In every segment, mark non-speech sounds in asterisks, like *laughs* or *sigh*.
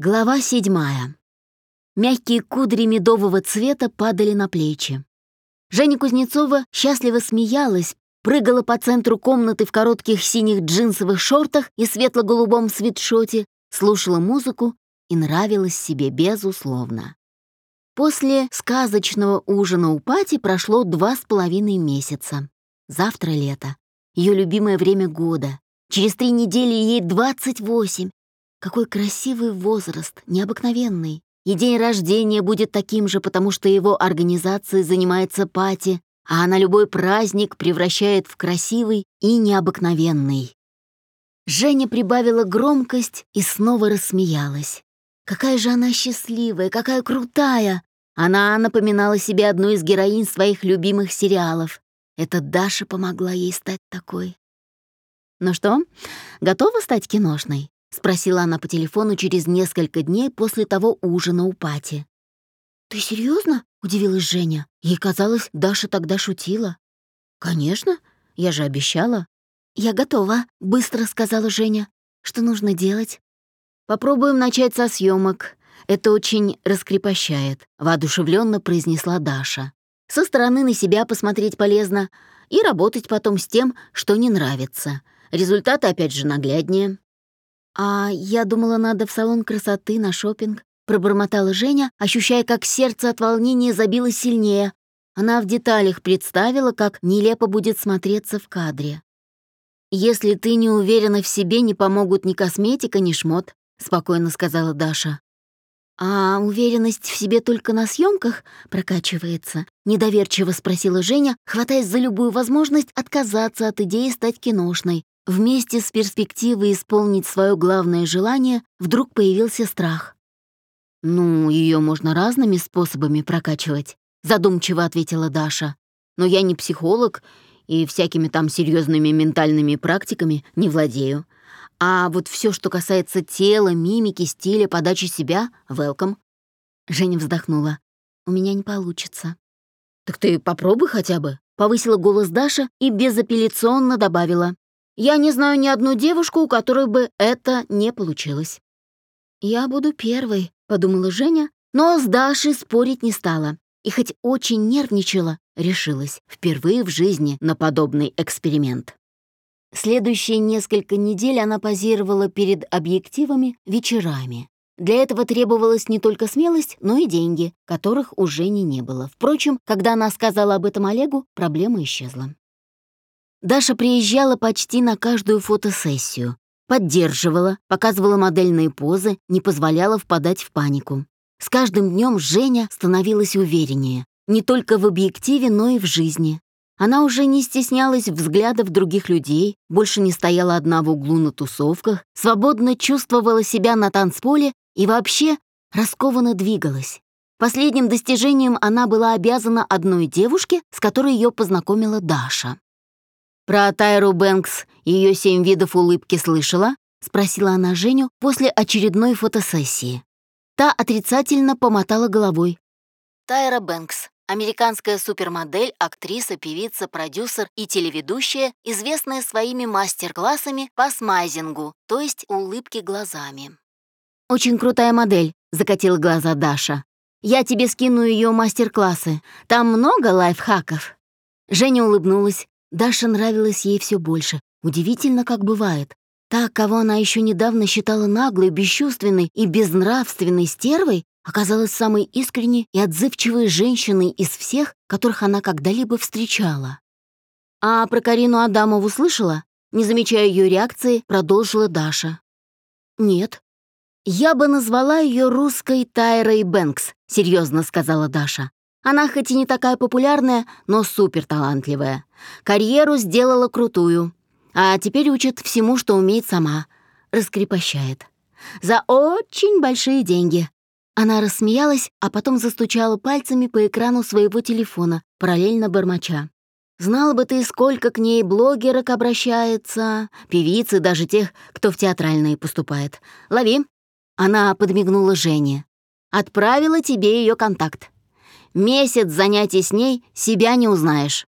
Глава седьмая. Мягкие кудри медового цвета падали на плечи. Женя Кузнецова счастливо смеялась, прыгала по центру комнаты в коротких синих джинсовых шортах и светло-голубом свитшоте, слушала музыку и нравилась себе безусловно. После сказочного ужина у Пати прошло два с половиной месяца. Завтра лето. Ее любимое время года. Через три недели ей 28. Какой красивый возраст, необыкновенный. И день рождения будет таким же, потому что его организацией занимается Пати, а она любой праздник превращает в красивый и необыкновенный. Женя прибавила громкость и снова рассмеялась. Какая же она счастливая, какая крутая! Она напоминала себе одну из героинь своих любимых сериалов. Это Даша помогла ей стать такой. «Ну что, готова стать киношной?» — спросила она по телефону через несколько дней после того ужина у Пати. «Ты серьезно? удивилась Женя. Ей казалось, Даша тогда шутила. «Конечно, я же обещала». «Я готова», — быстро сказала Женя. «Что нужно делать?» «Попробуем начать со съемок. Это очень раскрепощает», — воодушевленно произнесла Даша. «Со стороны на себя посмотреть полезно и работать потом с тем, что не нравится. Результаты опять же нагляднее». «А я думала, надо в салон красоты на шопинг, пробормотала Женя, ощущая, как сердце от волнения забилось сильнее. Она в деталях представила, как нелепо будет смотреться в кадре. «Если ты не уверена в себе, не помогут ни косметика, ни шмот», — спокойно сказала Даша. «А уверенность в себе только на съемках прокачивается?» — недоверчиво спросила Женя, хватаясь за любую возможность отказаться от идеи стать киношной, Вместе с перспективой исполнить свое главное желание вдруг появился страх. «Ну, ее можно разными способами прокачивать», — задумчиво ответила Даша. «Но я не психолог и всякими там серьезными ментальными практиками не владею. А вот все, что касается тела, мимики, стиля, подачи себя — welcome». Женя вздохнула. «У меня не получится». «Так ты попробуй хотя бы», — повысила голос Даша и безапелляционно добавила. Я не знаю ни одну девушку, у которой бы это не получилось. «Я буду первой», — подумала Женя, но с Дашей спорить не стала. И хоть очень нервничала, решилась впервые в жизни на подобный эксперимент. Следующие несколько недель она позировала перед объективами вечерами. Для этого требовалась не только смелость, но и деньги, которых у Жени не было. Впрочем, когда она сказала об этом Олегу, проблема исчезла. Даша приезжала почти на каждую фотосессию, поддерживала, показывала модельные позы, не позволяла впадать в панику. С каждым днем Женя становилась увереннее, не только в объективе, но и в жизни. Она уже не стеснялась взглядов других людей, больше не стояла одна в углу на тусовках, свободно чувствовала себя на танцполе и вообще раскованно двигалась. Последним достижением она была обязана одной девушке, с которой ее познакомила Даша. «Про Тайру Бэнкс ее семь видов улыбки слышала?» — спросила она Женю после очередной фотосессии. Та отрицательно помотала головой. Тайра Бэнкс — американская супермодель, актриса, певица, продюсер и телеведущая, известная своими мастер-классами по смайзингу, то есть улыбки глазами. «Очень крутая модель», — закатила глаза Даша. «Я тебе скину ее мастер-классы. Там много лайфхаков». Женя улыбнулась, Даша нравилась ей все больше. Удивительно, как бывает. Та, кого она еще недавно считала наглой, бесчувственной и безнравственной стервой, оказалась самой искренней и отзывчивой женщиной из всех, которых она когда-либо встречала. А про Карину Адамову слышала? Не замечая ее реакции, продолжила Даша. «Нет». «Я бы назвала ее русской Тайрой Бэнкс», — серьезно сказала Даша. Она хоть и не такая популярная, но супер талантливая. Карьеру сделала крутую. А теперь учит всему, что умеет сама. Раскрепощает. За очень большие деньги. Она рассмеялась, а потом застучала пальцами по экрану своего телефона, параллельно бормоча. Знала бы ты, сколько к ней блогерок обращается, певицы, даже тех, кто в театральные поступает. Лови. Она подмигнула Жене. Отправила тебе ее контакт. Месяц занятий с ней себя не узнаешь».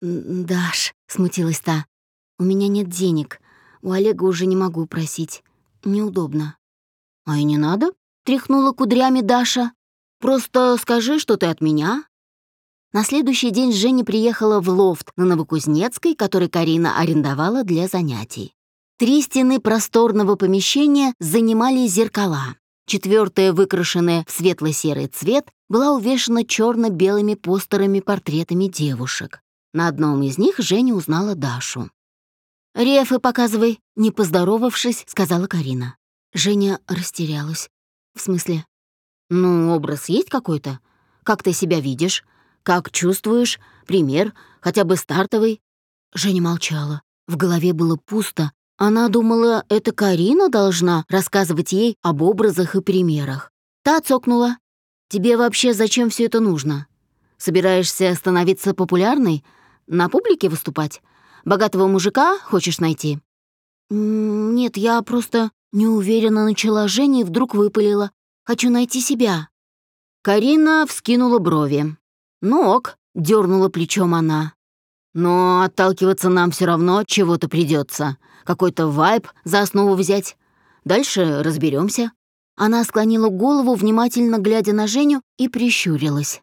«Даш», — смутилась та, — «у меня нет денег. У Олега уже не могу просить. Неудобно». «А и не надо», — тряхнула кудрями Даша. «Просто скажи, что ты от меня». На следующий день Женя приехала в лофт на Новокузнецкой, который Карина арендовала для занятий. Три стены просторного помещения занимали зеркала. Четвертая, выкрашенная в светло-серый цвет, была увешана черно-белыми постерами-портретами девушек. На одном из них Женя узнала Дашу. «Рефы показывай», — не поздоровавшись, сказала Карина. Женя растерялась. «В смысле?» «Ну, образ есть какой-то? Как ты себя видишь? Как чувствуешь? Пример, хотя бы стартовый?» Женя молчала. В голове было пусто, она думала, это Карина должна рассказывать ей об образах и примерах. Та цокнула. «Тебе вообще зачем все это нужно? Собираешься становиться популярной? На публике выступать? Богатого мужика хочешь найти?» «Нет, я просто неуверенно начала Женя и вдруг выпалила. Хочу найти себя». Карина вскинула брови. «Ну ок», — дернула плечом она. «Но отталкиваться нам все равно чего-то придется какой-то вайб за основу взять. Дальше разберемся. Она склонила голову, внимательно глядя на Женю, и прищурилась.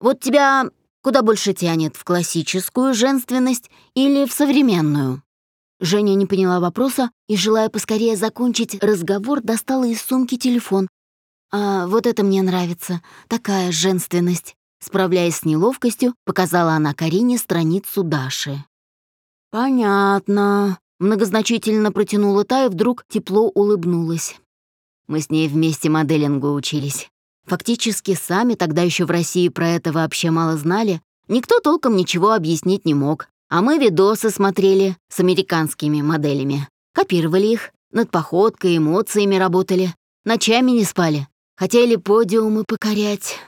«Вот тебя куда больше тянет, в классическую женственность или в современную?» Женя не поняла вопроса и, желая поскорее закончить разговор, достала из сумки телефон. «А вот это мне нравится, такая женственность». Справляясь с неловкостью, показала она Карине страницу Даши. «Понятно», Многозначительно протянула та и вдруг тепло улыбнулась. Мы с ней вместе моделингу учились. Фактически сами тогда еще в России про это вообще мало знали. Никто толком ничего объяснить не мог. А мы видосы смотрели с американскими моделями. Копировали их, над походкой, эмоциями работали. Ночами не спали. Хотели подиумы покорять.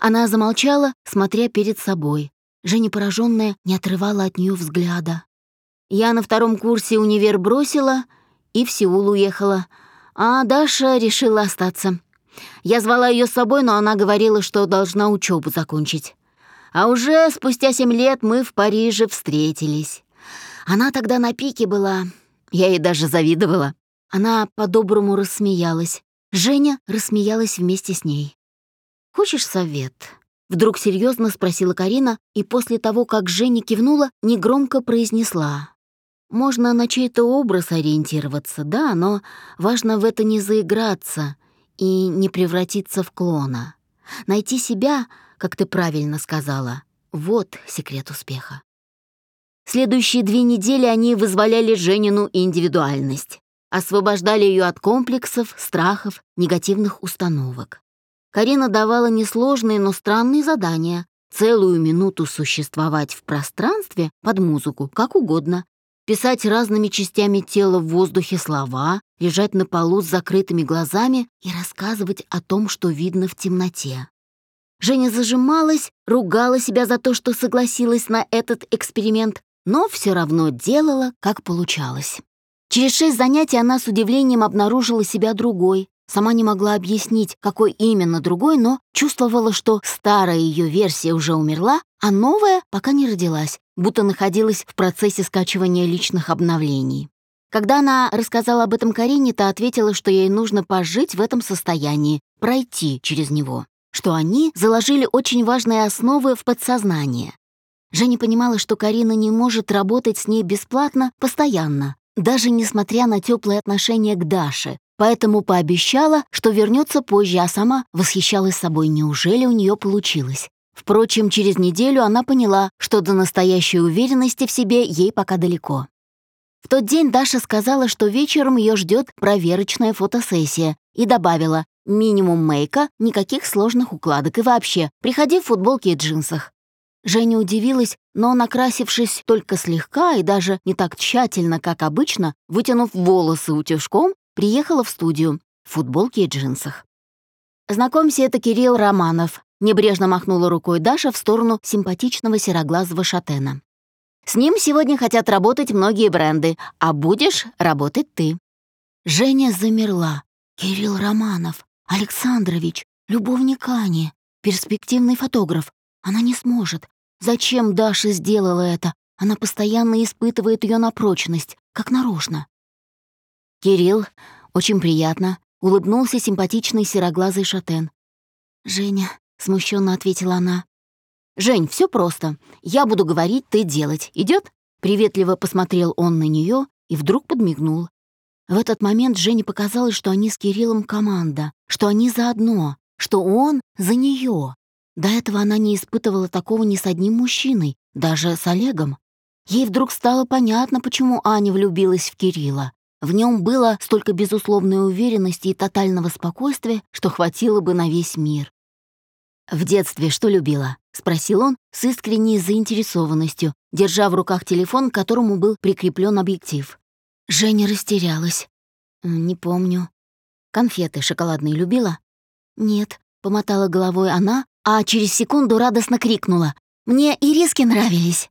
Она замолчала, смотря перед собой. Женя, пораженная, не отрывала от нее взгляда. Я на втором курсе универ бросила и в Сеул уехала, а Даша решила остаться. Я звала ее с собой, но она говорила, что должна учебу закончить. А уже спустя семь лет мы в Париже встретились. Она тогда на пике была, я ей даже завидовала. Она по-доброму рассмеялась. Женя рассмеялась вместе с ней. «Хочешь совет?» Вдруг серьезно спросила Карина, и после того, как Женя кивнула, негромко произнесла. Можно на чей-то образ ориентироваться, да, но важно в это не заиграться и не превратиться в клона. Найти себя, как ты правильно сказала, вот секрет успеха. Следующие две недели они вызволяли Женину индивидуальность, освобождали ее от комплексов, страхов, негативных установок. Карина давала несложные, но странные задания, целую минуту существовать в пространстве под музыку, как угодно, писать разными частями тела в воздухе слова, лежать на полу с закрытыми глазами и рассказывать о том, что видно в темноте. Женя зажималась, ругала себя за то, что согласилась на этот эксперимент, но все равно делала, как получалось. Через шесть занятий она с удивлением обнаружила себя другой, Сама не могла объяснить, какой именно другой, но чувствовала, что старая ее версия уже умерла, а новая пока не родилась, будто находилась в процессе скачивания личных обновлений. Когда она рассказала об этом Карине, та ответила, что ей нужно пожить в этом состоянии, пройти через него, что они заложили очень важные основы в подсознание. Женя понимала, что Карина не может работать с ней бесплатно постоянно, даже несмотря на теплые отношения к Даше, поэтому пообещала, что вернется позже, а сама восхищалась собой. Неужели у нее получилось? Впрочем, через неделю она поняла, что до настоящей уверенности в себе ей пока далеко. В тот день Даша сказала, что вечером ее ждет проверочная фотосессия, и добавила «минимум мейка, никаких сложных укладок и вообще, приходи в футболке и джинсах». Женя удивилась, но, накрасившись только слегка и даже не так тщательно, как обычно, вытянув волосы утюжком, приехала в студию в футболке и джинсах. «Знакомься, это Кирилл Романов», — небрежно махнула рукой Даша в сторону симпатичного сероглазого шатена. «С ним сегодня хотят работать многие бренды, а будешь работать ты». Женя замерла. «Кирилл Романов, Александрович, любовник Ани, перспективный фотограф. Она не сможет. Зачем Даша сделала это? Она постоянно испытывает ее на прочность, как нарочно. «Кирилл, очень приятно», — улыбнулся симпатичный сероглазый шатен. «Женя», — смущенно ответила она. «Жень, все просто. Я буду говорить, ты делать. Идет? Приветливо посмотрел он на нее и вдруг подмигнул. В этот момент Жене показалось, что они с Кириллом команда, что они заодно, что он за нее. До этого она не испытывала такого ни с одним мужчиной, даже с Олегом. Ей вдруг стало понятно, почему Аня влюбилась в Кирилла. В нем было столько безусловной уверенности и тотального спокойствия, что хватило бы на весь мир. «В детстве что любила?» — спросил он с искренней заинтересованностью, держа в руках телефон, к которому был прикреплен объектив. Женя растерялась. «Не помню. Конфеты шоколадные любила?» «Нет», — помотала головой она, а через секунду радостно крикнула. «Мне ириски нравились!»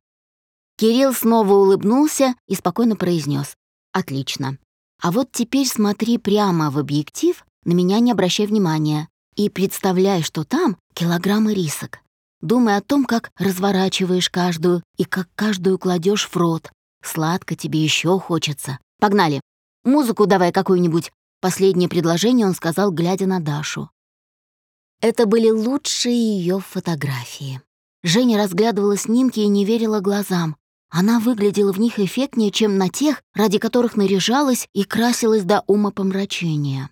Кирилл снова улыбнулся и спокойно произнес: «Отлично. А вот теперь смотри прямо в объектив, на меня не обращай внимания, и представляй, что там килограммы рисок. Думай о том, как разворачиваешь каждую и как каждую кладешь в рот. Сладко тебе еще хочется. Погнали. Музыку давай какую-нибудь. Последнее предложение он сказал, глядя на Дашу. Это были лучшие ее фотографии. Женя разглядывала снимки и не верила глазам. Она выглядела в них эффектнее, чем на тех, ради которых наряжалась и красилась до ума помрачения.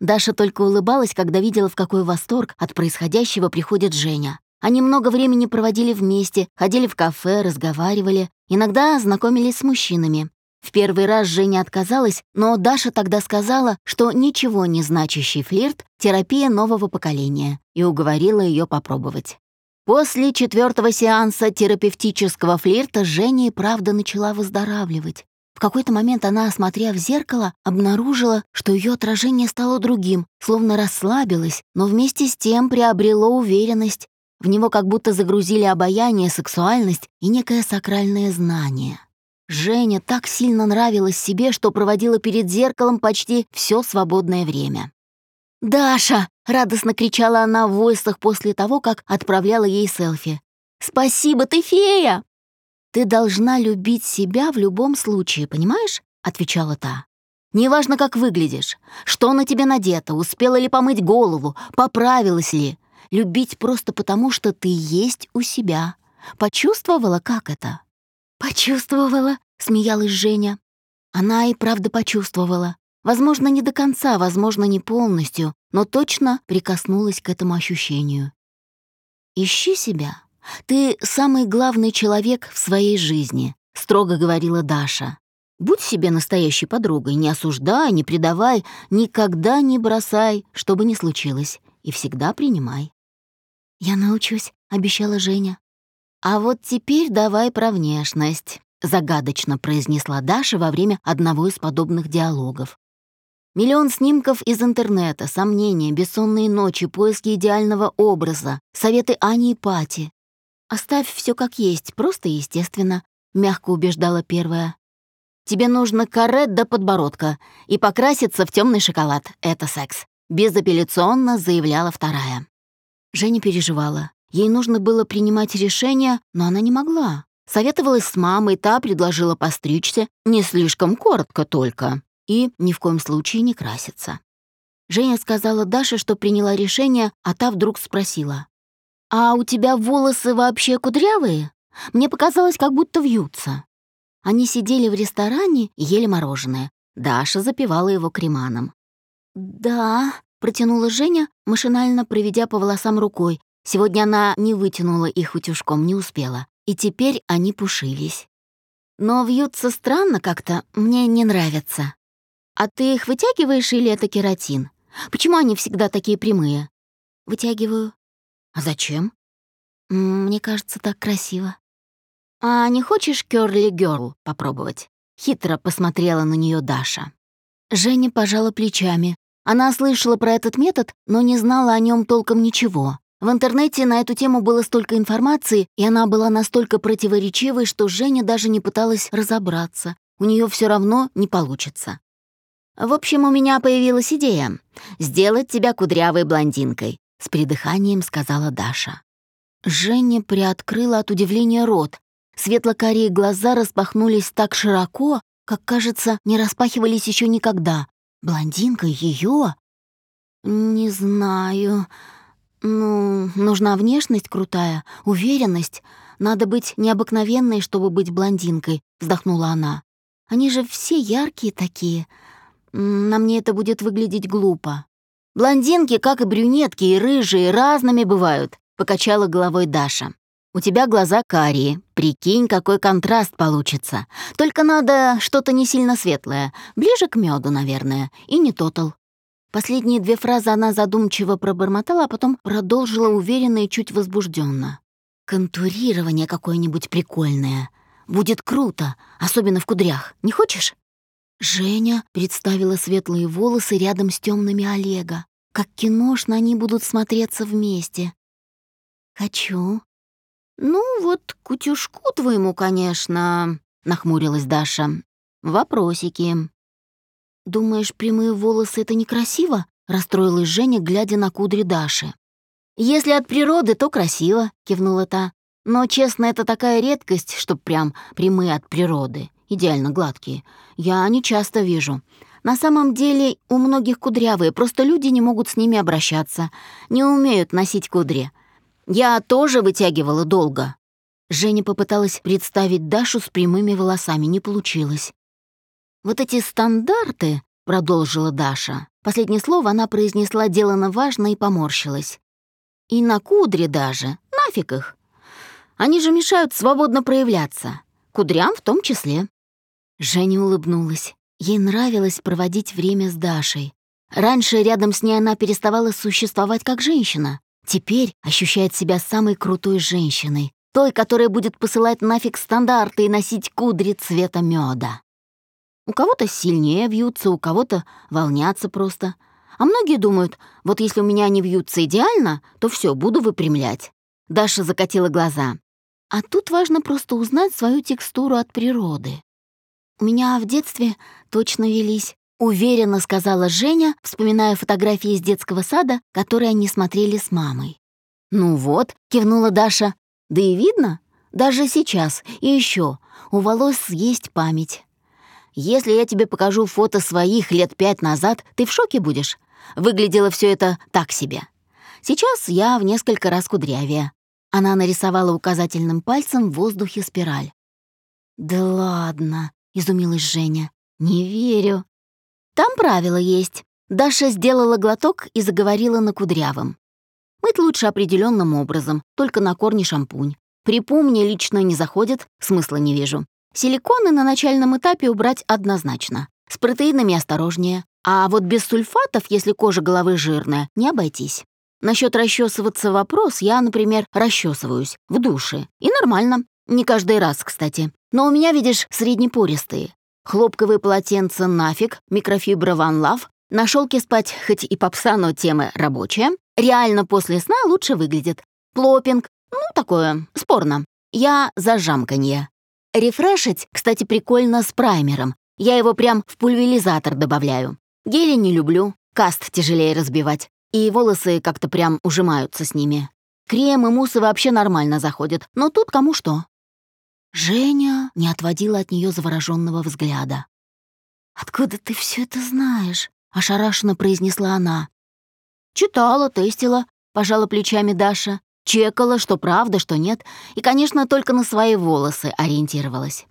Даша только улыбалась, когда видела, в какой восторг от происходящего приходит Женя. Они много времени проводили вместе, ходили в кафе, разговаривали, иногда знакомились с мужчинами. В первый раз Женя отказалась, но Даша тогда сказала, что ничего не значащий флирт — терапия нового поколения, и уговорила ее попробовать. После четвертого сеанса терапевтического флирта Женя и правда начала выздоравливать. В какой-то момент она, смотря в зеркало, обнаружила, что ее отражение стало другим, словно расслабилось, но вместе с тем приобрело уверенность. В него как будто загрузили обаяние, сексуальность и некое сакральное знание. Женя так сильно нравилась себе, что проводила перед зеркалом почти все свободное время. «Даша!» — радостно кричала она в войсах после того, как отправляла ей селфи. «Спасибо, ты фея!» «Ты должна любить себя в любом случае, понимаешь?» — отвечала та. «Неважно, как выглядишь, что на тебе надето, успела ли помыть голову, поправилась ли. Любить просто потому, что ты есть у себя. Почувствовала, как это?» «Почувствовала», — смеялась Женя. Она и правда почувствовала. Возможно, не до конца, возможно, не полностью, но точно прикоснулась к этому ощущению. «Ищи себя. Ты самый главный человек в своей жизни», — строго говорила Даша. «Будь себе настоящей подругой, не осуждай, не предавай, никогда не бросай, что бы ни случилось, и всегда принимай». «Я научусь», — обещала Женя. «А вот теперь давай про внешность», — загадочно произнесла Даша во время одного из подобных диалогов. Миллион снимков из интернета, сомнения, бессонные ночи, поиски идеального образа, советы Ани и Пати. «Оставь все как есть, просто и естественно», — мягко убеждала первая. «Тебе нужно каре до подбородка и покраситься в темный шоколад. Это секс», — безапелляционно заявляла вторая. Женя переживала. Ей нужно было принимать решение, но она не могла. Советовалась с мамой, та предложила постричься, не слишком коротко только, и ни в коем случае не краситься. Женя сказала Даше, что приняла решение, а та вдруг спросила. «А у тебя волосы вообще кудрявые? Мне показалось, как будто вьются». Они сидели в ресторане и ели мороженое. Даша запивала его креманом. «Да», — протянула Женя, машинально проведя по волосам рукой, Сегодня она не вытянула их утюжком, не успела. И теперь они пушились. Но вьются странно как-то, мне не нравятся. А ты их вытягиваешь или это кератин? Почему они всегда такие прямые? Вытягиваю. А зачем? Мне кажется, так красиво. А не хочешь Кёрли Гёрл попробовать? Хитро посмотрела на нее Даша. Женя пожала плечами. Она слышала про этот метод, но не знала о нем толком ничего. В интернете на эту тему было столько информации, и она была настолько противоречивой, что Женя даже не пыталась разобраться. У нее все равно не получится. «В общем, у меня появилась идея — сделать тебя кудрявой блондинкой», — с придыханием сказала Даша. Женя приоткрыла от удивления рот. Светло-карие глаза распахнулись так широко, как, кажется, не распахивались еще никогда. Блондинка ее? «Не знаю. Ну, нужна внешность крутая, уверенность. Надо быть необыкновенной, чтобы быть блондинкой», — вздохнула она. «Они же все яркие такие. На мне это будет выглядеть глупо». «Блондинки, как и брюнетки, и рыжие, разными бывают», — покачала головой Даша. «У тебя глаза карие. Прикинь, какой контраст получится. Только надо что-то не сильно светлое. Ближе к меду, наверное. И не тотал». Последние две фразы она задумчиво пробормотала, а потом продолжила уверенно и чуть возбужденно. «Контурирование какое-нибудь прикольное. Будет круто, особенно в кудрях. Не хочешь?» Женя представила светлые волосы рядом с темными Олега. Как киношно они будут смотреться вместе. «Хочу». «Ну, вот к утюжку твоему, конечно», — нахмурилась Даша. «Вопросики». «Думаешь, прямые волосы — это некрасиво?» — расстроилась Женя, глядя на кудри Даши. «Если от природы, то красиво», — кивнула та. «Но, честно, это такая редкость, чтоб прям прямые от природы, идеально гладкие. Я не часто вижу. На самом деле у многих кудрявые, просто люди не могут с ними обращаться, не умеют носить кудри. Я тоже вытягивала долго». Женя попыталась представить Дашу с прямыми волосами, не получилось. «Вот эти стандарты», — продолжила Даша. Последнее слово она произнесла делано важно и поморщилась. «И на кудре даже. Нафиг их. Они же мешают свободно проявляться. Кудрям в том числе». Женя улыбнулась. Ей нравилось проводить время с Дашей. Раньше рядом с ней она переставала существовать как женщина. Теперь ощущает себя самой крутой женщиной, той, которая будет посылать нафиг стандарты и носить кудри цвета меда. У кого-то сильнее вьются, у кого-то волнятся просто. А многие думают, вот если у меня они вьются идеально, то все, буду выпрямлять. Даша закатила глаза. А тут важно просто узнать свою текстуру от природы. У меня в детстве точно велись, уверенно сказала Женя, вспоминая фотографии из детского сада, которые они смотрели с мамой. «Ну вот», — кивнула Даша, — «да и видно, даже сейчас, и еще, у волос есть память. Если я тебе покажу фото своих лет пять назад, ты в шоке будешь. Выглядело все это так себе. Сейчас я в несколько раз кудрявее. Она нарисовала указательным пальцем в воздухе спираль. «Да ладно», — изумилась Женя. «Не верю». «Там правило есть». Даша сделала глоток и заговорила на кудрявом. «Мыть лучше определенным образом, только на корне шампунь. Припомни лично не заходит, смысла не вижу. Силиконы на начальном этапе убрать однозначно. С протеинами осторожнее. А вот без сульфатов, если кожа головы жирная, не обойтись. Насчет расчесываться вопрос, я, например, расчесываюсь в душе. И нормально. Не каждый раз, кстати. Но у меня, видишь, среднепористые. Хлопковые полотенца нафиг, микрофибра One Love. На шелке спать хоть и попса, но тема рабочая. Реально после сна лучше выглядит. Плопинг, ну, такое, спорно. Я за жамканье. Рефрешить, кстати, прикольно с праймером. Я его прям в пульверизатор добавляю. Гели не люблю, каст тяжелее разбивать. И волосы как-то прям ужимаются с ними. Крем и муссы вообще нормально заходят, но тут кому что. Женя не отводила от нее завороженного взгляда. «Откуда ты все это знаешь?» — ошарашенно произнесла она. «Читала, тестила», — пожала плечами Даша. Чекала, что правда, что нет, и, конечно, только на свои волосы ориентировалась.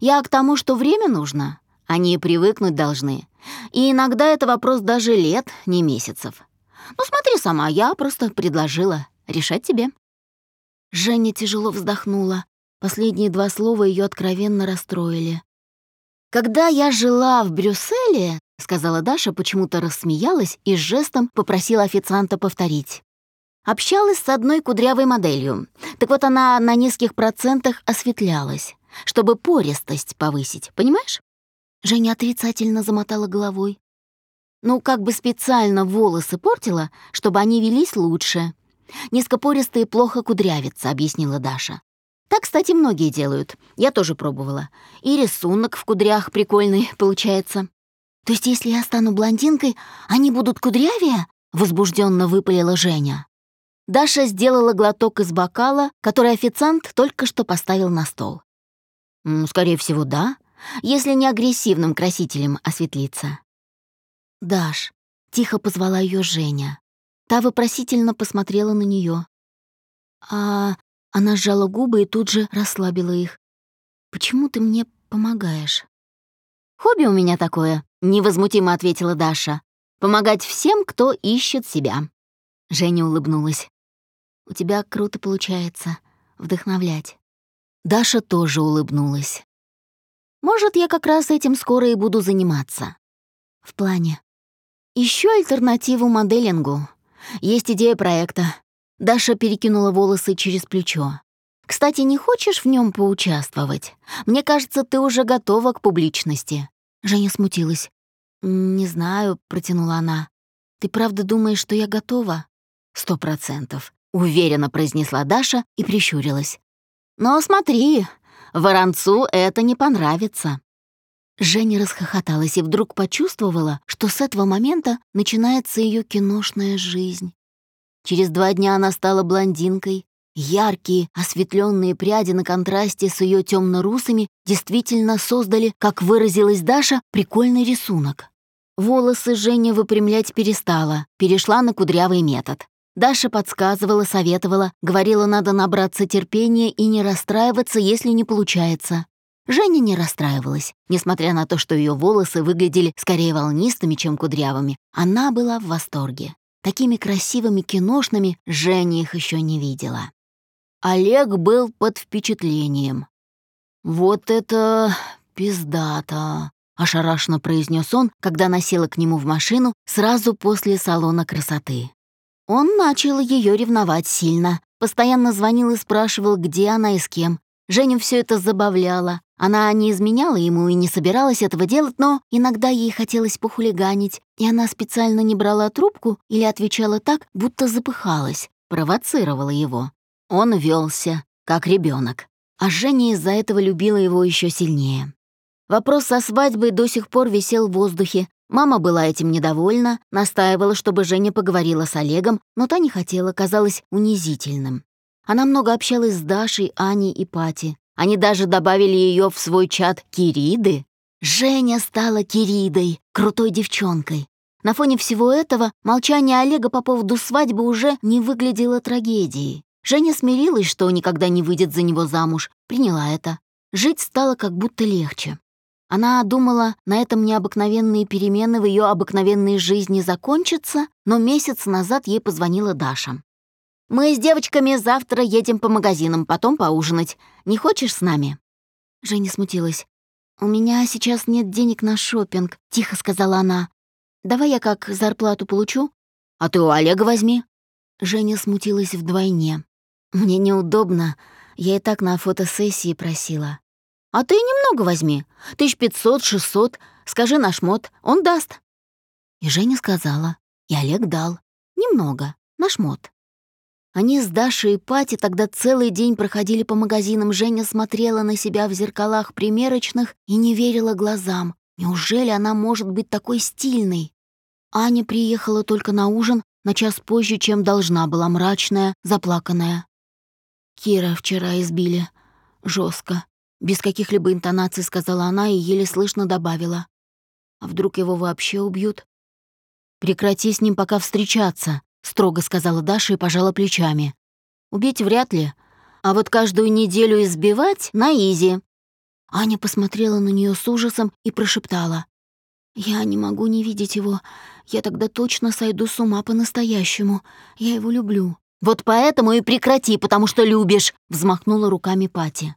Я к тому, что время нужно, они привыкнуть должны. И иногда это вопрос даже лет, не месяцев. Ну, смотри сама, я просто предложила. Решать тебе. Женя тяжело вздохнула. Последние два слова ее откровенно расстроили. «Когда я жила в Брюсселе», — сказала Даша, почему-то рассмеялась и жестом попросила официанта повторить. Общалась с одной кудрявой моделью. Так вот она на низких процентах осветлялась, чтобы пористость повысить, понимаешь? Женя отрицательно замотала головой. Ну, как бы специально волосы портила, чтобы они велись лучше. Низкопористые плохо кудрявятся, объяснила Даша. Так, кстати, многие делают. Я тоже пробовала. И рисунок в кудрях прикольный *laughs* получается. То есть, если я стану блондинкой, они будут кудрявее? Возбужденно выпалила Женя. Даша сделала глоток из бокала, который официант только что поставил на стол. «Скорее всего, да, если не агрессивным красителем осветлиться». «Даш, Тихо позвала ее Женя. Та вопросительно посмотрела на нее. А она сжала губы и тут же расслабила их. «Почему ты мне помогаешь?» «Хобби у меня такое», — невозмутимо ответила Даша. «Помогать всем, кто ищет себя». Женя улыбнулась. «У тебя круто получается. Вдохновлять». Даша тоже улыбнулась. «Может, я как раз этим скоро и буду заниматься». «В плане?» Ищу альтернативу моделингу. Есть идея проекта. Даша перекинула волосы через плечо. «Кстати, не хочешь в нем поучаствовать? Мне кажется, ты уже готова к публичности». Женя смутилась. «Не знаю», — протянула она. «Ты правда думаешь, что я готова?» «Сто процентов», — уверенно произнесла Даша и прищурилась. «Но смотри, Воронцу это не понравится». Женя расхохоталась и вдруг почувствовала, что с этого момента начинается ее киношная жизнь. Через два дня она стала блондинкой. Яркие, осветленные пряди на контрасте с ее темно-русыми действительно создали, как выразилась Даша, прикольный рисунок. Волосы Женя выпрямлять перестала, перешла на кудрявый метод. Даша подсказывала, советовала, говорила, надо набраться терпения и не расстраиваться, если не получается. Женя не расстраивалась. Несмотря на то, что ее волосы выглядели скорее волнистыми, чем кудрявыми, она была в восторге. Такими красивыми киношными Женя их еще не видела. Олег был под впечатлением. «Вот это пиздата!» — ошарашенно произнес он, когда носила к нему в машину сразу после салона красоты. Он начал ее ревновать сильно, постоянно звонил и спрашивал, где она и с кем. Женю все это забавляло. Она не изменяла ему и не собиралась этого делать, но иногда ей хотелось похулиганить, и она специально не брала трубку или отвечала так, будто запыхалась, провоцировала его. Он велся, как ребенок, а Женя из-за этого любила его еще сильнее. Вопрос со свадьбой до сих пор висел в воздухе. Мама была этим недовольна, настаивала, чтобы Женя поговорила с Олегом, но та не хотела, казалось унизительным. Она много общалась с Дашей, Аней и Пати. Они даже добавили ее в свой чат Кириды. Женя стала Киридой, крутой девчонкой. На фоне всего этого молчание Олега по поводу свадьбы уже не выглядело трагедией. Женя смирилась, что никогда не выйдет за него замуж, приняла это. Жить стало как будто легче. Она думала, на этом необыкновенные перемены в ее обыкновенной жизни закончатся, но месяц назад ей позвонила Даша. Мы с девочками завтра едем по магазинам, потом поужинать. Не хочешь с нами?» Женя смутилась. «У меня сейчас нет денег на шопинг, тихо сказала она. «Давай я как зарплату получу?» «А ты у Олега возьми». Женя смутилась вдвойне. «Мне неудобно. Я и так на фотосессии просила». «А ты немного возьми. Тысяч пятьсот, шестьсот. Скажи наш мод, он даст». И Женя сказала. И Олег дал. Немного. Наш мод. Они с Дашей и Пати тогда целый день проходили по магазинам. Женя смотрела на себя в зеркалах примерочных и не верила глазам. Неужели она может быть такой стильной? Аня приехала только на ужин, на час позже, чем должна была, мрачная, заплаканная. Кира вчера избили. жестко, Без каких-либо интонаций сказала она и еле слышно добавила. А вдруг его вообще убьют? Прекрати с ним пока встречаться строго сказала Даша и пожала плечами. Убить вряд ли, а вот каждую неделю избивать на изи. Аня посмотрела на нее с ужасом и прошептала: "Я не могу не видеть его. Я тогда точно сойду с ума по-настоящему. Я его люблю". Вот поэтому и прекрати, потому что любишь, взмахнула руками Пати.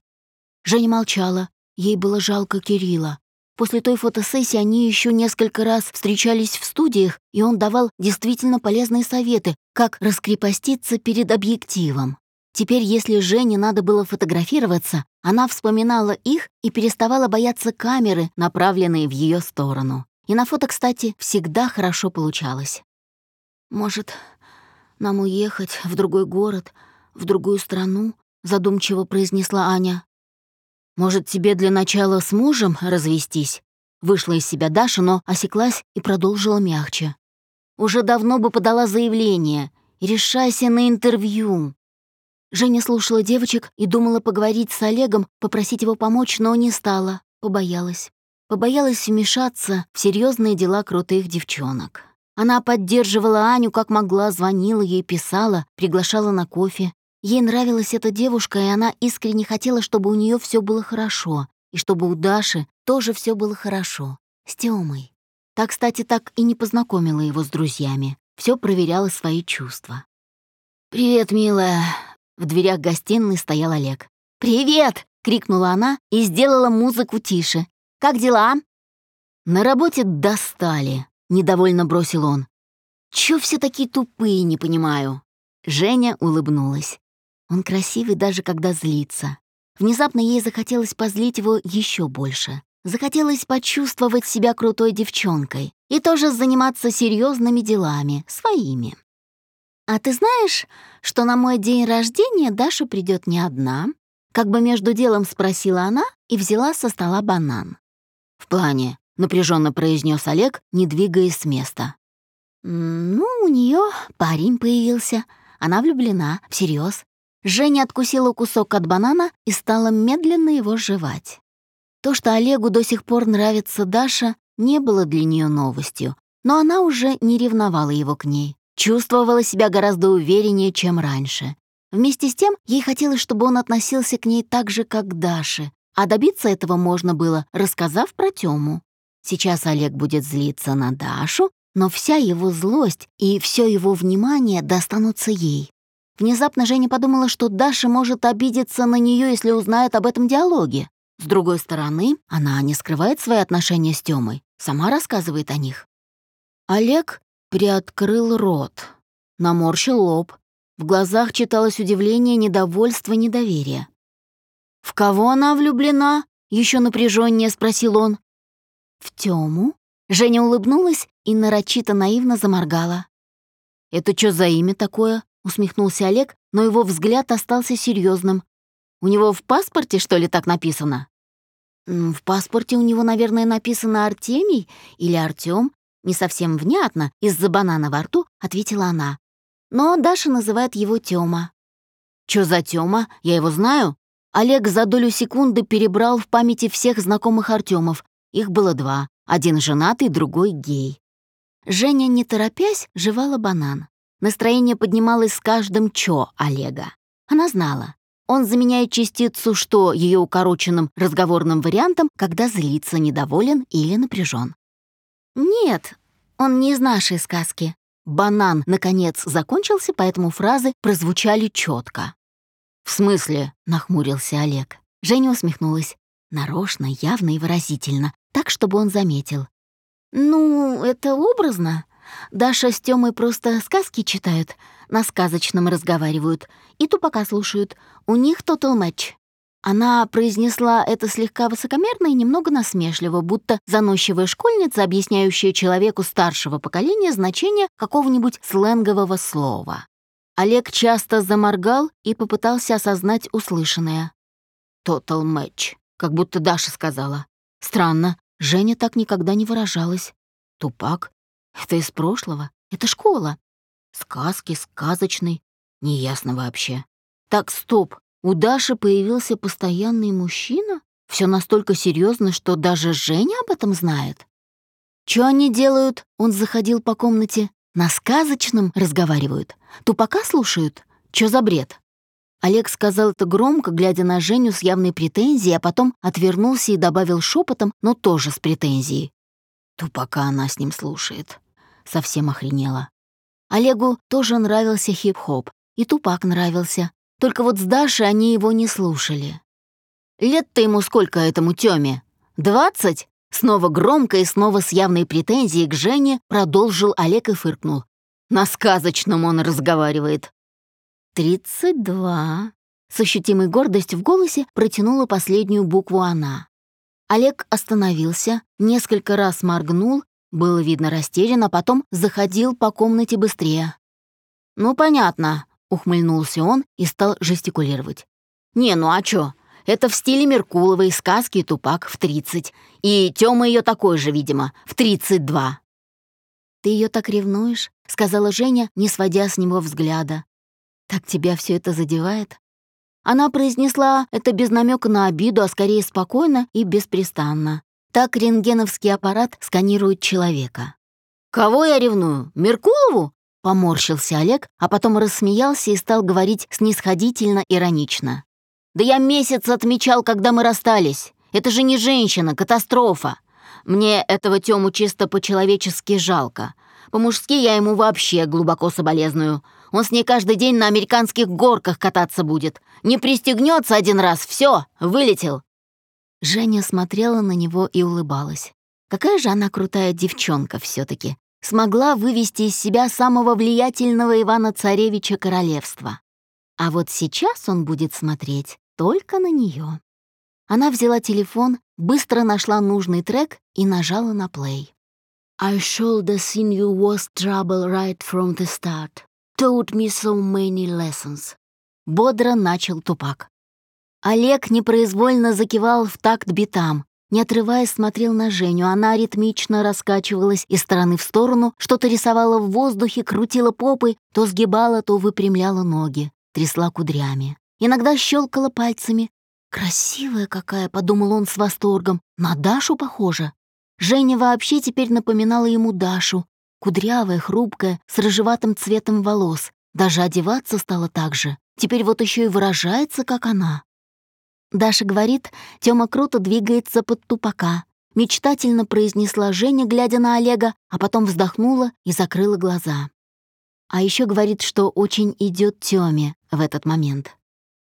Женя молчала. Ей было жалко Кирилла. После той фотосессии они еще несколько раз встречались в студиях, и он давал действительно полезные советы, как раскрепоститься перед объективом. Теперь, если Жене надо было фотографироваться, она вспоминала их и переставала бояться камеры, направленные в ее сторону. И на фото, кстати, всегда хорошо получалось. «Может, нам уехать в другой город, в другую страну?» — задумчиво произнесла Аня. «Может, тебе для начала с мужем развестись?» Вышла из себя Даша, но осеклась и продолжила мягче. «Уже давно бы подала заявление. Решайся на интервью». Женя слушала девочек и думала поговорить с Олегом, попросить его помочь, но не стала. Побоялась. Побоялась вмешаться в серьезные дела крутых девчонок. Она поддерживала Аню как могла, звонила ей, писала, приглашала на кофе. Ей нравилась эта девушка, и она искренне хотела, чтобы у нее все было хорошо, и чтобы у Даши тоже все было хорошо. С Тёмой. Так, кстати, так и не познакомила его с друзьями. Все проверяла свои чувства. «Привет, милая!» В дверях гостиной стоял Олег. «Привет!» — крикнула она и сделала музыку тише. «Как дела?» «На работе достали», — недовольно бросил он. «Чё все такие тупые, не понимаю?» Женя улыбнулась. Он красивый даже когда злится. Внезапно ей захотелось позлить его еще больше. Захотелось почувствовать себя крутой девчонкой и тоже заниматься серьезными делами, своими. «А ты знаешь, что на мой день рождения Даша придет не одна?» Как бы между делом спросила она и взяла со стола банан. «В плане», — напряженно произнес Олег, не двигаясь с места. «Ну, у нее парень появился. Она влюблена, всерьез. Женя откусила кусок от банана и стала медленно его жевать. То, что Олегу до сих пор нравится Даша, не было для нее новостью, но она уже не ревновала его к ней, чувствовала себя гораздо увереннее, чем раньше. Вместе с тем, ей хотелось, чтобы он относился к ней так же, как к Даше, а добиться этого можно было, рассказав про Тему. Сейчас Олег будет злиться на Дашу, но вся его злость и все его внимание достанутся ей. Внезапно Женя подумала, что Даша может обидеться на нее, если узнает об этом диалоге. С другой стороны, она не скрывает свои отношения с Тёмой, сама рассказывает о них. Олег приоткрыл рот, наморщил лоб. В глазах читалось удивление, недовольство, недоверие. «В кого она влюблена?» — еще напряженнее спросил он. «В Тёму?» Женя улыбнулась и нарочито наивно заморгала. «Это что за имя такое?» — усмехнулся Олег, но его взгляд остался серьезным. У него в паспорте, что ли, так написано?» «В паспорте у него, наверное, написано Артемий или Артём. Не совсем внятно, из-за банана во рту, ответила она. Но Даша называет его Тёма. «Чё за Тёма? Я его знаю?» Олег за долю секунды перебрал в памяти всех знакомых Артёмов. Их было два. Один женатый, другой гей. Женя, не торопясь, жевала банан. Настроение поднималось с каждым «чё» Олега. Она знала, он заменяет частицу «что» ее укороченным разговорным вариантом, когда злится, недоволен или напряжен. Нет, он не из нашей сказки. Банан, наконец, закончился, поэтому фразы прозвучали четко. «В смысле?» — нахмурился Олег. Женя усмехнулась. Нарочно, явно и выразительно, так, чтобы он заметил. «Ну, это образно. Даша с Тёмой просто сказки читают, на сказочном разговаривают и тупока слушают. У них тотал матч. Она произнесла это слегка высокомерно и немного насмешливо, будто заносчивая школьница, объясняющая человеку старшего поколения значение какого-нибудь сленгового слова. Олег часто заморгал и попытался осознать услышанное. «Тотал матч», как будто Даша сказала. Странно, Женя так никогда не выражалась. Тупак это из прошлого. Это школа. Сказки, сказочный. Неясно вообще. Так, стоп. У Даши появился постоянный мужчина? Все настолько серьезно, что даже Женя об этом знает. Что они делают? Он заходил по комнате. На сказочном разговаривают. Тупака слушают. Чё за бред? Олег сказал это громко, глядя на Женю с явной претензией, а потом отвернулся и добавил шепотом, но тоже с претензией. Тупака она с ним слушает совсем охренела. Олегу тоже нравился хип-хоп, и Тупак нравился. Только вот с Дашей они его не слушали. «Лет-то ему сколько этому Тёме? Двадцать?» Снова громко и снова с явной претензией к Жене продолжил Олег и фыркнул. На сказочном он разговаривает. «Тридцать два». С ощутимой гордостью в голосе протянула последнюю букву она. Олег остановился, несколько раз моргнул было видно растерян, а потом заходил по комнате быстрее. «Ну, понятно», — ухмыльнулся он и стал жестикулировать. «Не, ну а чё? Это в стиле Меркуловой сказки «Тупак» в 30. И Тёма её такой же, видимо, в 32. «Ты её так ревнуешь?» — сказала Женя, не сводя с него взгляда. «Так тебя всё это задевает?» Она произнесла это без намека на обиду, а скорее спокойно и беспрестанно. Так рентгеновский аппарат сканирует человека. Кого я ревную? Меркулову? Поморщился Олег, а потом рассмеялся и стал говорить снисходительно, иронично. «Да я месяц отмечал, когда мы расстались. Это же не женщина, катастрофа. Мне этого Тему чисто по-человечески жалко. По-мужски я ему вообще глубоко соболезную. Он с ней каждый день на американских горках кататься будет. Не пристегнется один раз, все, вылетел». Женя смотрела на него и улыбалась. Какая же она крутая девчонка все таки Смогла вывести из себя самого влиятельного Ивана-Царевича королевства. А вот сейчас он будет смотреть только на нее. Она взяла телефон, быстро нашла нужный трек и нажала на плей. I should have seen you was trouble right from the start. Taught me so many lessons. Бодро начал Тупак. Олег непроизвольно закивал в такт битам, не отрываясь смотрел на Женю. Она ритмично раскачивалась из стороны в сторону, что-то рисовала в воздухе, крутила попой, то сгибала, то выпрямляла ноги, трясла кудрями. Иногда щелкала пальцами. «Красивая какая», — подумал он с восторгом. «На Дашу похожа». Женя вообще теперь напоминала ему Дашу. Кудрявая, хрупкая, с рыжеватым цветом волос. Даже одеваться стала так же. Теперь вот еще и выражается, как она. Даша говорит, Тёма круто двигается под тупака. Мечтательно произнесла Женя, глядя на Олега, а потом вздохнула и закрыла глаза. А еще говорит, что очень идет Тёме в этот момент.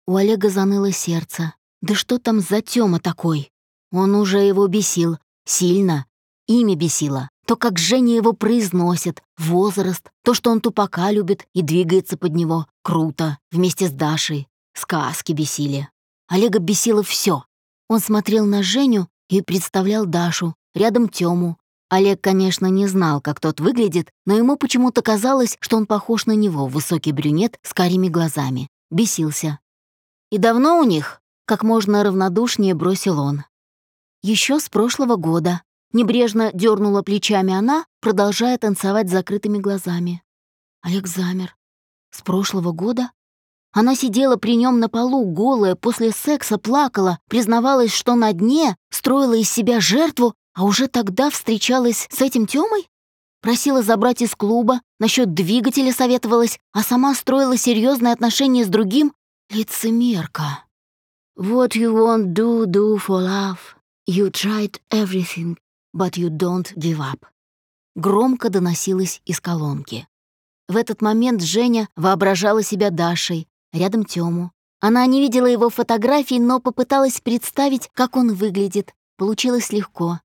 У Олега заныло сердце. Да что там за Тёма такой? Он уже его бесил, Сильно. Имя бесило. То, как Женя его произносит, возраст, то, что он тупака любит и двигается под него. Круто. Вместе с Дашей. Сказки бесили. Олега бесило все. Он смотрел на Женю и представлял Дашу, рядом Тему. Олег, конечно, не знал, как тот выглядит, но ему почему-то казалось, что он похож на него, высокий брюнет с карими глазами. Бесился. «И давно у них?» — как можно равнодушнее бросил он. Еще с прошлого года. Небрежно дернула плечами она, продолжая танцевать с закрытыми глазами. Олег замер. С прошлого года? Она сидела при нем на полу, голая, после секса плакала, признавалась, что на дне, строила из себя жертву, а уже тогда встречалась с этим Тёмой? Просила забрать из клуба, насчет двигателя советовалась, а сама строила серьезные отношения с другим? Лицемерка. What you want do, do for love. «You tried everything, but you don't give up», громко доносилось из колонки. В этот момент Женя воображала себя Дашей, рядом Тему. Она не видела его фотографий, но попыталась представить, как он выглядит. Получилось легко.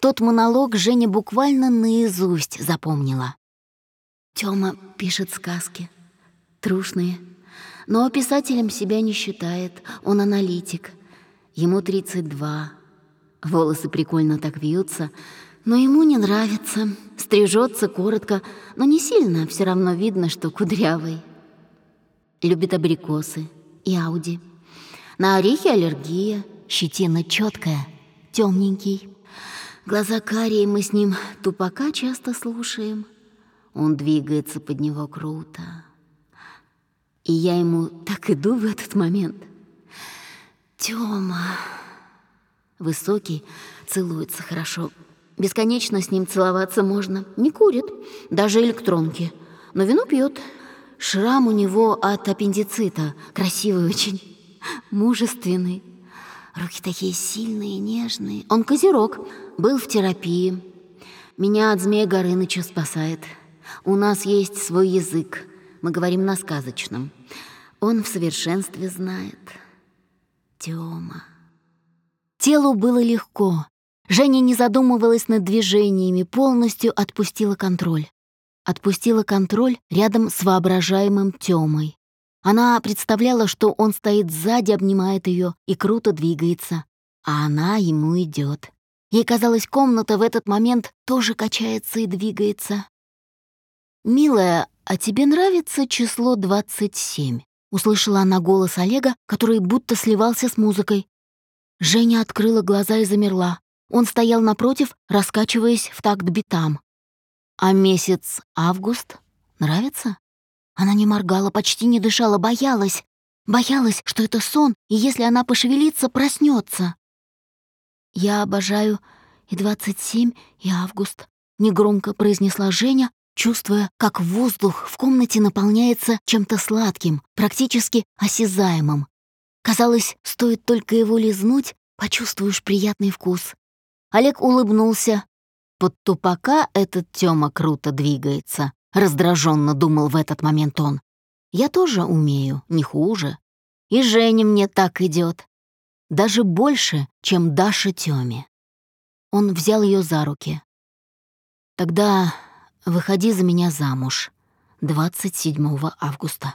Тот монолог Женя буквально наизусть запомнила. Тёма пишет сказки. Трушные. Но писателем себя не считает. Он аналитик. Ему 32. Волосы прикольно так вьются, но ему не нравится. Стрижется коротко, но не сильно, все равно видно, что кудрявый. Любит абрикосы и ауди. На орехи аллергия, щетина четкая, темненький. Глаза карие, мы с ним тупака часто слушаем. Он двигается под него круто. И я ему так иду в этот момент. Тёма... Высокий, целуется хорошо. Бесконечно с ним целоваться можно. Не курит, даже электронки. Но вино пьет. Шрам у него от аппендицита. Красивый очень. Мужественный. Руки такие сильные, нежные. Он козерог. Был в терапии. Меня от змея Горыныча спасает. У нас есть свой язык. Мы говорим на сказочном. Он в совершенстве знает. Тёма. Телу было легко. Женя не задумывалась над движениями, полностью отпустила контроль. Отпустила контроль рядом с воображаемым Тёмой. Она представляла, что он стоит сзади, обнимает ее и круто двигается, а она ему идет. Ей казалось, комната в этот момент тоже качается и двигается. «Милая, а тебе нравится число 27?» Услышала она голос Олега, который будто сливался с музыкой. Женя открыла глаза и замерла. Он стоял напротив, раскачиваясь в такт битам. А месяц август нравится? Она не моргала, почти не дышала, боялась. Боялась, что это сон, и если она пошевелится, проснется. Я обожаю и 27, и август, негромко произнесла Женя, чувствуя, как воздух в комнате наполняется чем-то сладким, практически осязаемым. Казалось, стоит только его лизнуть, почувствуешь приятный вкус. Олег улыбнулся. Под тупака этот Тёма круто двигается, раздраженно думал в этот момент он. Я тоже умею, не хуже. И Женя мне так идет, Даже больше, чем Даша Тёме. Он взял ее за руки. Тогда выходи за меня замуж 27 августа.